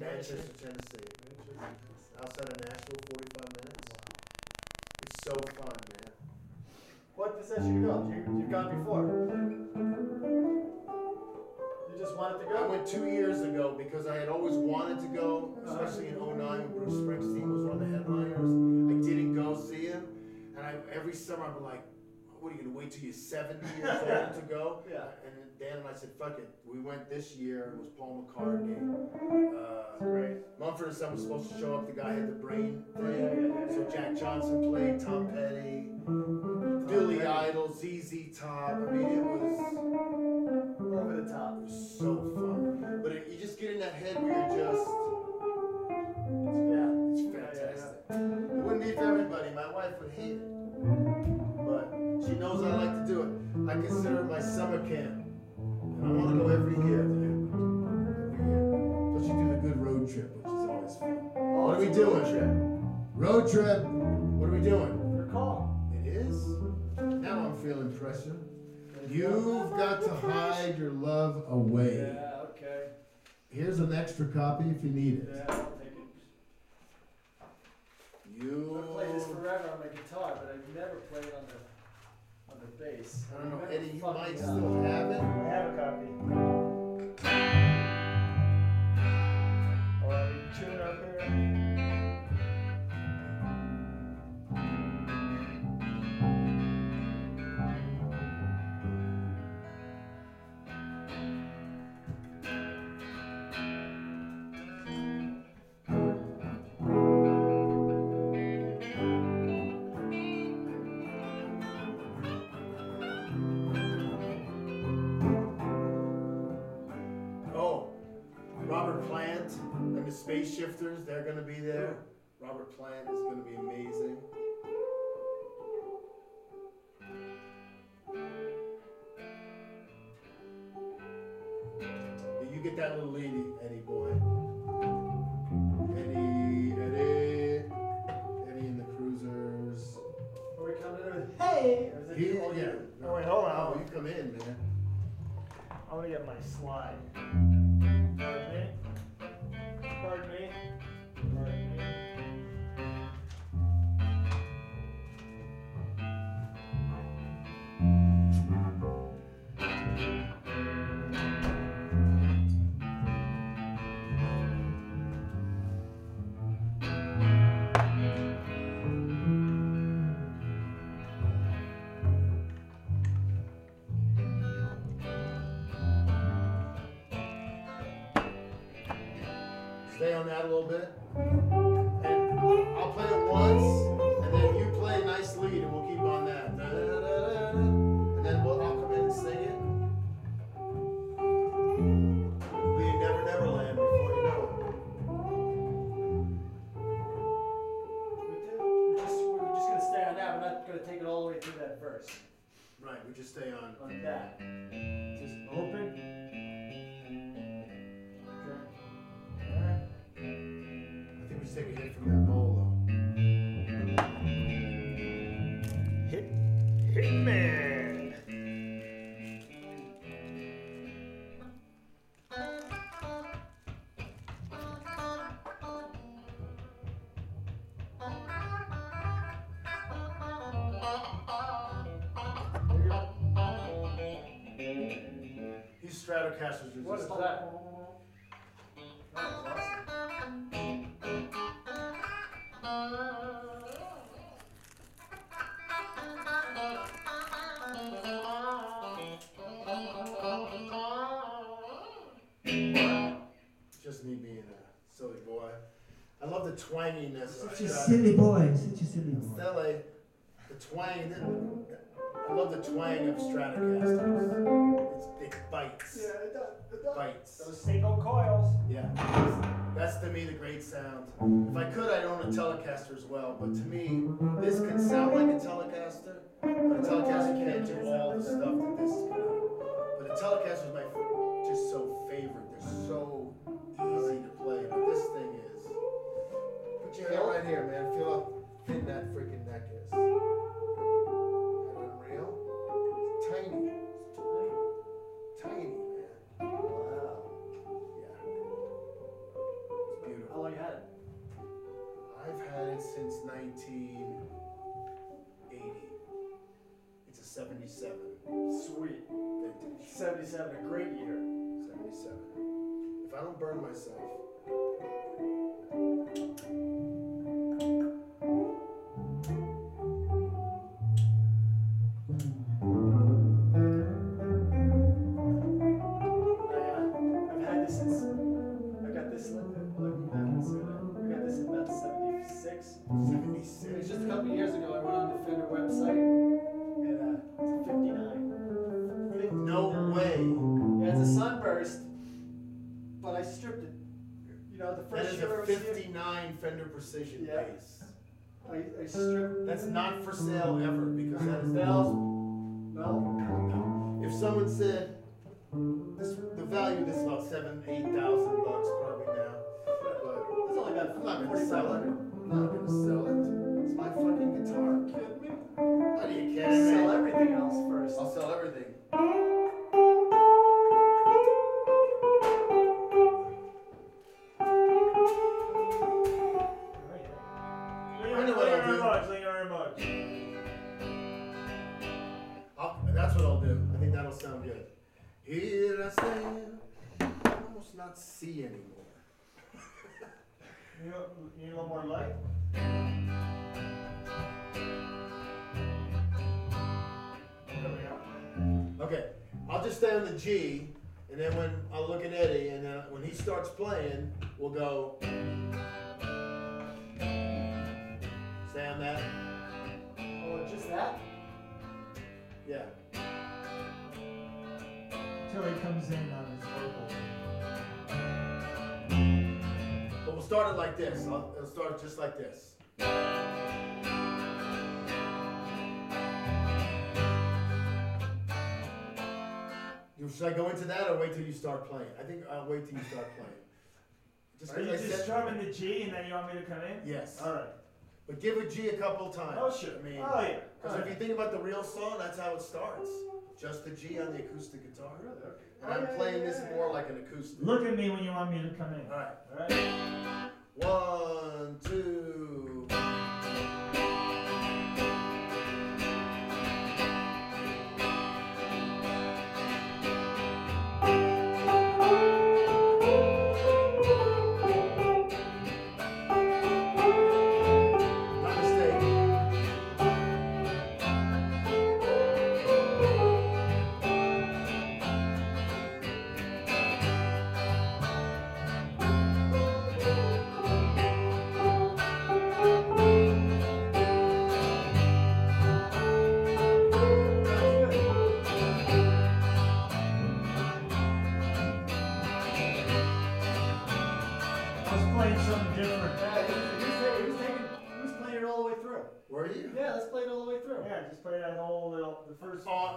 Manchester, Tennessee. Manchester. Outside of Nashville, 45 minutes. It's so fun, man. What possessed you go? You, you've gone before. You just wanted to go? I went two years ago because I had always wanted to go, especially in 09 when Bruce Springsteen was one of the headliners. I didn't go see him. And I, every summer I'm like, what are you gonna wait till you're 70 years old to go? Yeah. And then Dan and I said, fuck it. We went this year. It was Paul McCartney. Uh, Great. Mumford and Son was supposed to show up. The guy had the brain Yeah, thing. yeah, yeah, So Jack Johnson played, Tom Petty, Billy Idol, ZZ Top. I mean, it was, Over the top. it was so fun. But it, you just get in that head where you're just, Yeah. it's Yeah, yeah, fantastic. It wouldn't be for everybody. My wife would hate it. But knows I like to do it. I consider it my summer camp. And I want to mm. go every year, dude. Every year. Plus you do the good road trip, which is always fun. Oh, What are we a road trip. Road trip. What are we doing? Your call. It is? Now I'm feeling pressure. You've got to hide your love away. Yeah, okay. Here's an extra copy if you need it. Yeah, I'll take it. You. I play this forever on my guitar, but I've never played on the the bass. I don't know, Eddie, you might still have it. I have a copy. Or are we chewing up here? Shifters, they're gonna be there. Robert Plant is gonna be amazing. Yeah, You get that little lady, Eddie boy. Eddie, Eddie, Eddie and the Cruisers. Are we coming in with hey? Or is it He, all yeah. you? Oh, wait, hold on, Oh, you come in, man. I want to get my slide. Hitman. These Stratocasters What is? That Such a silly boy, such a silly boy. Stella, the twang, I love the twang of Stratocasters. It's, it bites. Yeah, it does. It does. Bites. Those single coils. Yeah. That's to me the great sound. If I could, I'd own a Telecaster as well, but to me, this can know, the That first is year I a was here, fifty-nine Fender Precision Yeah. bass. I, I stripped. That's not for sale ever because that is Bells, no, If someone said this, the value of this is about seven, eight thousand bucks probably now, but it's only I'm not gonna sell it. I'm not gonna sell it. It's my fucking guitar. Kidding me? Are you kidding me? Sell everything else first. I'll sell everything. G, and then when I'll look at Eddie, and then when he starts playing, we'll go. Stay on that. Oh, just that? Yeah. Till he comes in on his vocal. But we'll start it like this. I'll, it'll start just like this. You- Should I go into that or wait till you start playing? I think I'll wait till you start playing. Just Are you I just strumming the G and then you want me to come in? Yes. Alright. But give a G a couple times. Oh, sure. I mean, Oh, yeah. because if you think about the real song, that's how it starts. Just the G on the acoustic guitar. Really? Okay. And I'm yeah, playing yeah, this yeah, more like an acoustic. Look at me when you want me to come in. All right. Alright? One, two.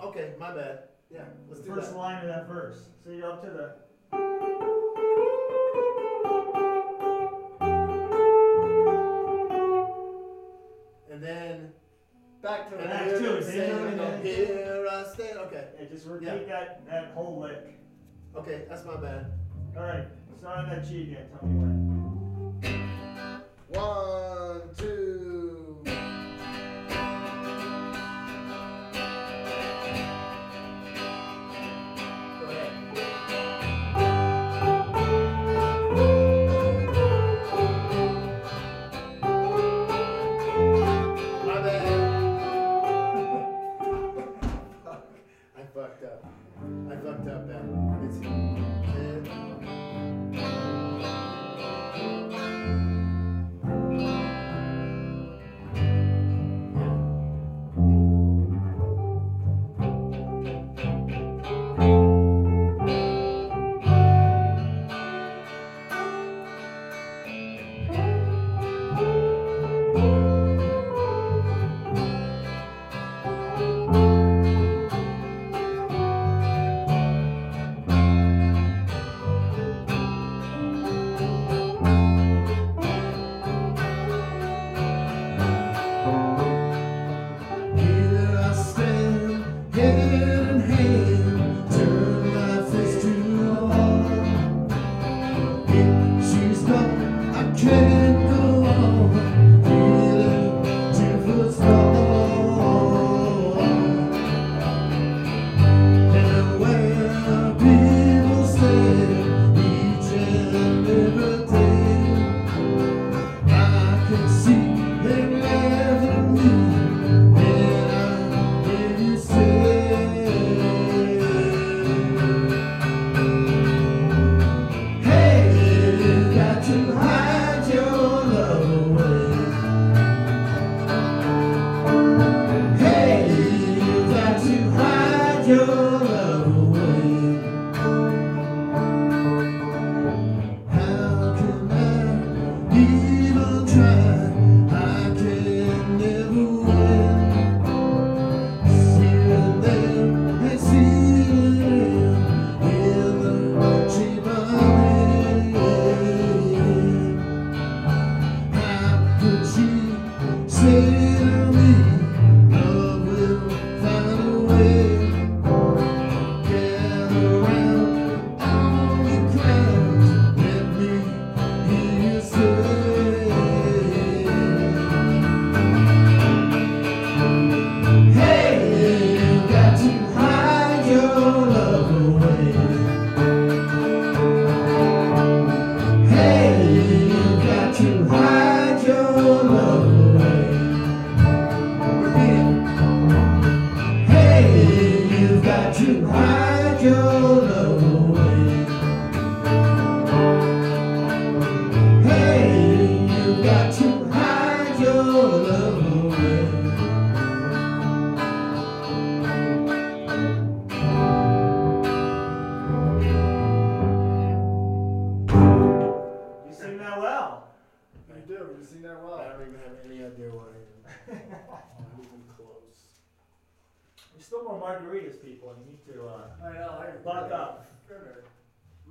Oh, okay. My bad. Yeah. Mm, let's the do first that. line of that verse. So you're up to the. And then. Back to And Back to it, know, oh, Here I stand. Okay. Yeah, just repeat Yeah. that that whole lick. Okay. That's my bad. Alright, start on that G again. Tell me when. One, two. Amen. Praise God.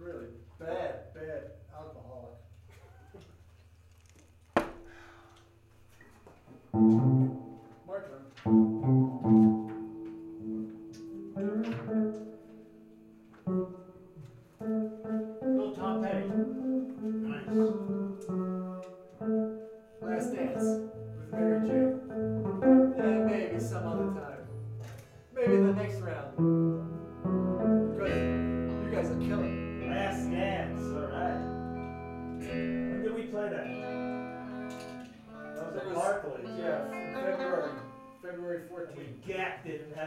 Really bad, bad alcoholic. My turn. Little Tom Petty. Nice.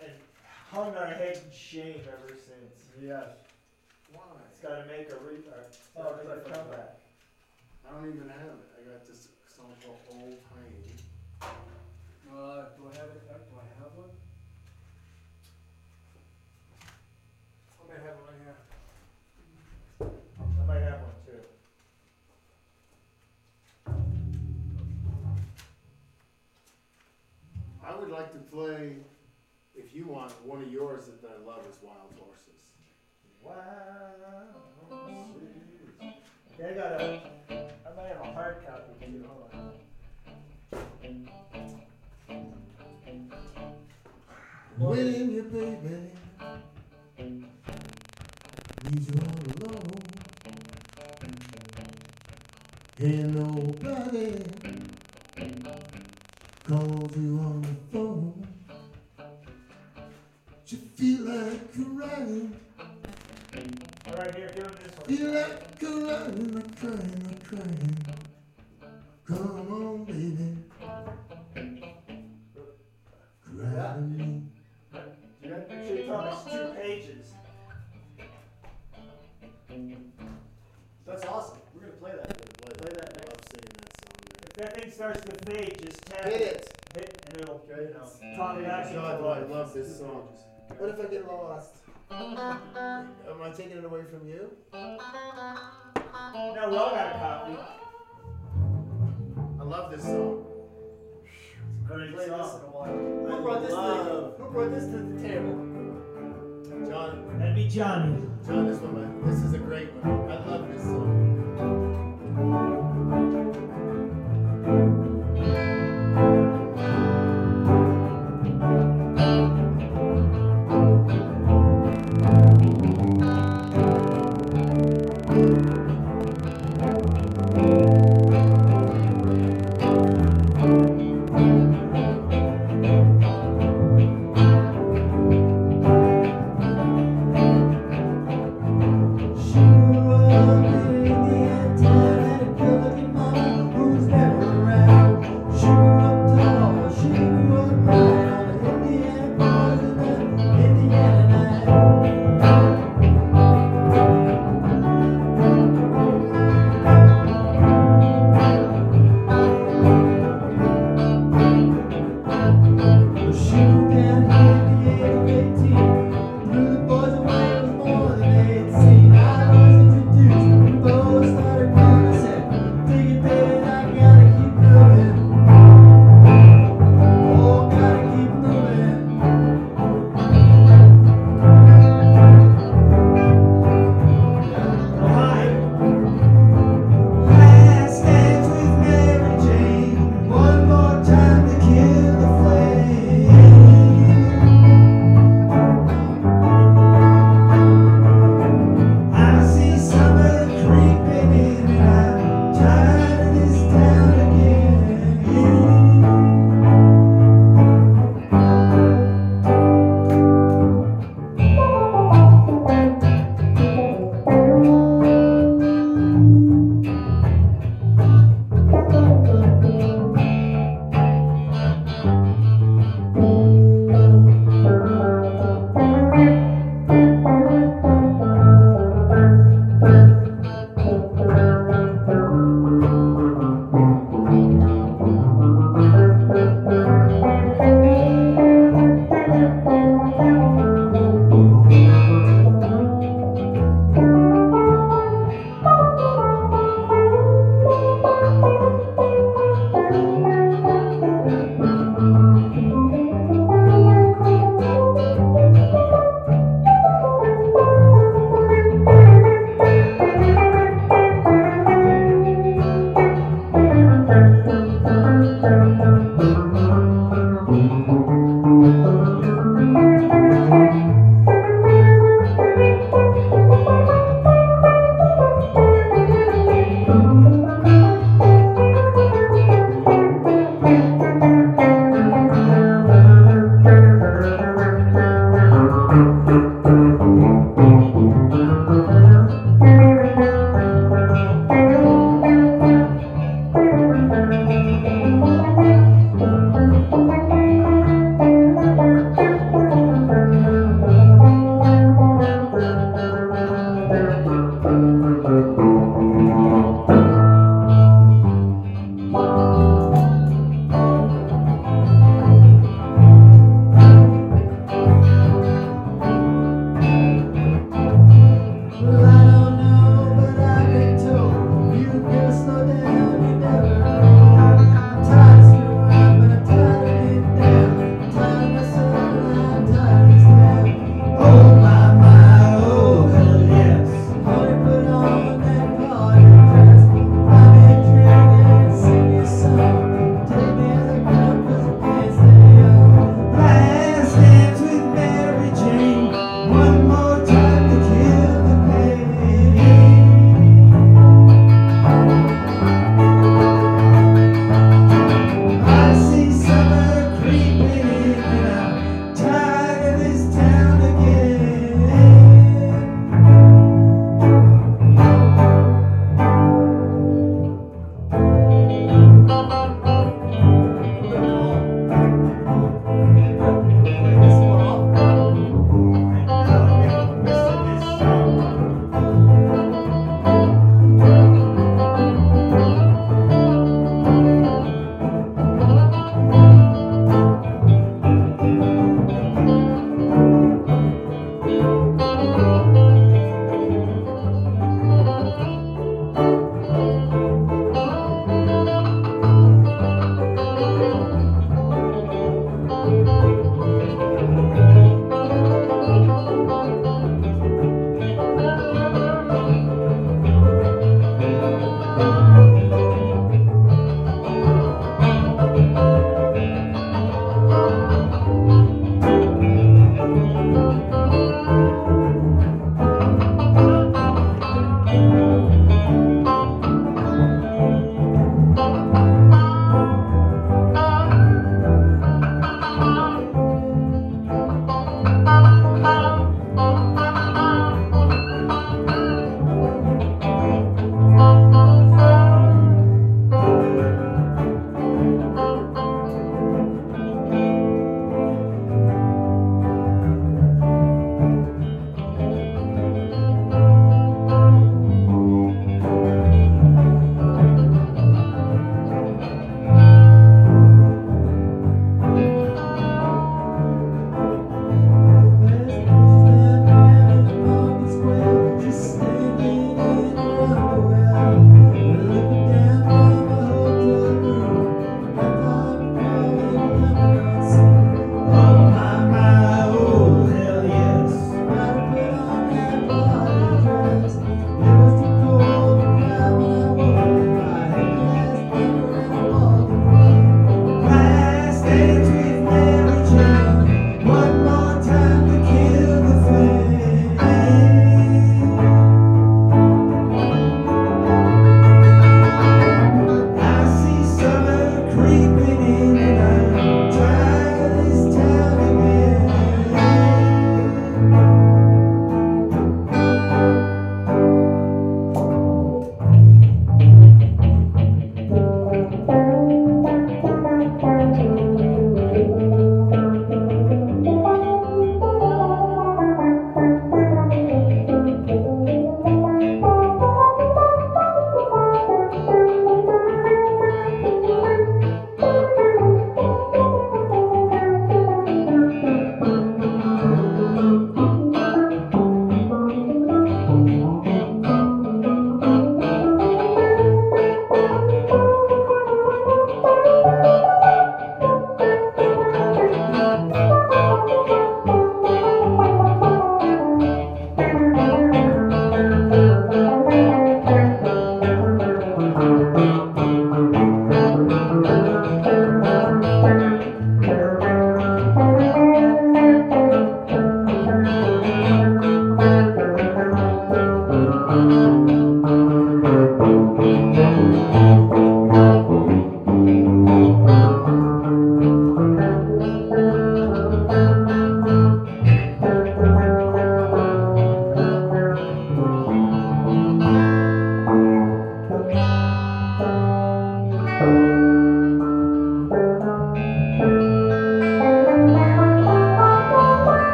Gacked it and, ha- and hung our head in shame ever since. Yes. Why? It's got to make a re. Uh, Oh, make a right. comeback. I don't even have it. I got this song called Old Tiny. Uh, do I have it, uh, do I have one? I might have it right here. I might have one too. I would like to play, if you want, one of yours that I love is Wild Horses. Wow. Okay, I got a. I might have a hard copy too. Hold on. When your baby leaves you all alone, and nobody calls you on the phone, like from you? No, we all got a copy. I love this song. Great Play this in a while. Who brought this to the, who brought this to the table? John, That'd be Johnny. John, this one, this is a great one.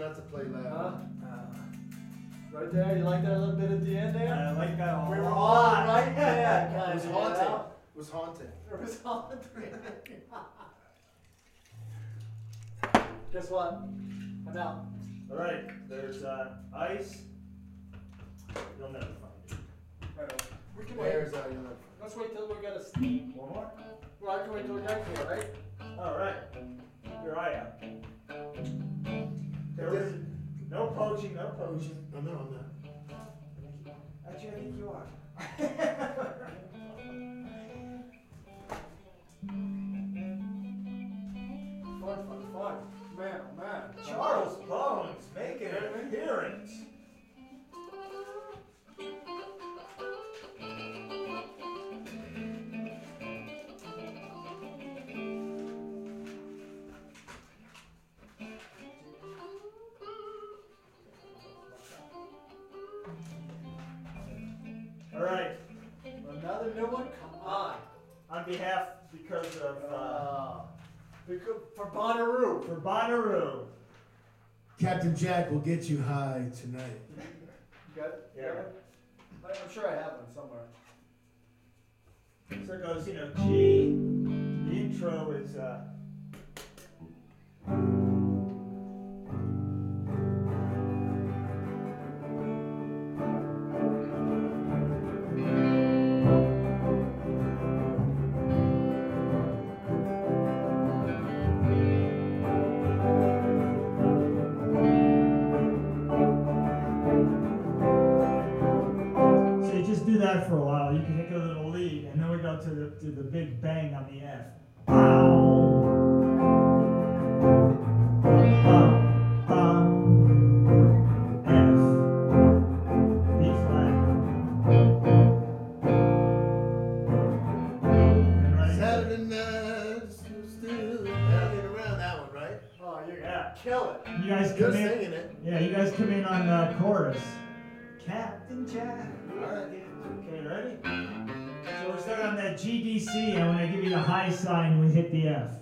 Not to play uh, loud. huh? Right there, you like that little bit at the end there? I like that a We were all lot. right there, It was haunting. It was haunting. It was haunting. Guess what? I'm out. All right, there's uh, ice. You'll never find it. Right. We can wait. Where's our uniform? Let's wait till we get a. Steam. One more. Well, I can wait till we get here, right? All right. Your eye out. There was no poaching, no poaching. Oh, no, I'm not. Actually, I think you are. Fun, fun, fun. Man, oh man. Charles Bones making an appearance. Behalf, because of uh, Uh, because, for Bonnaroo. for Bonnaroo. Captain Jack will get you high tonight. You got it? Yeah. I- I'm sure I have one somewhere. So it goes, you know, G. The intro is uh. And then we go to the to the big bang on the F. Bow. Bow, bow. F. B flat. And right Saturday night, still, still hanging around that one, right? Oh, you're Yeah. kill it. You guys You're in. singing it. Yeah, you guys come in on uh, chorus. Captain Jack. Alright. Okay, ready? So we start on that GDC, and when I give you the high sign, we hit the F.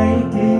Pai que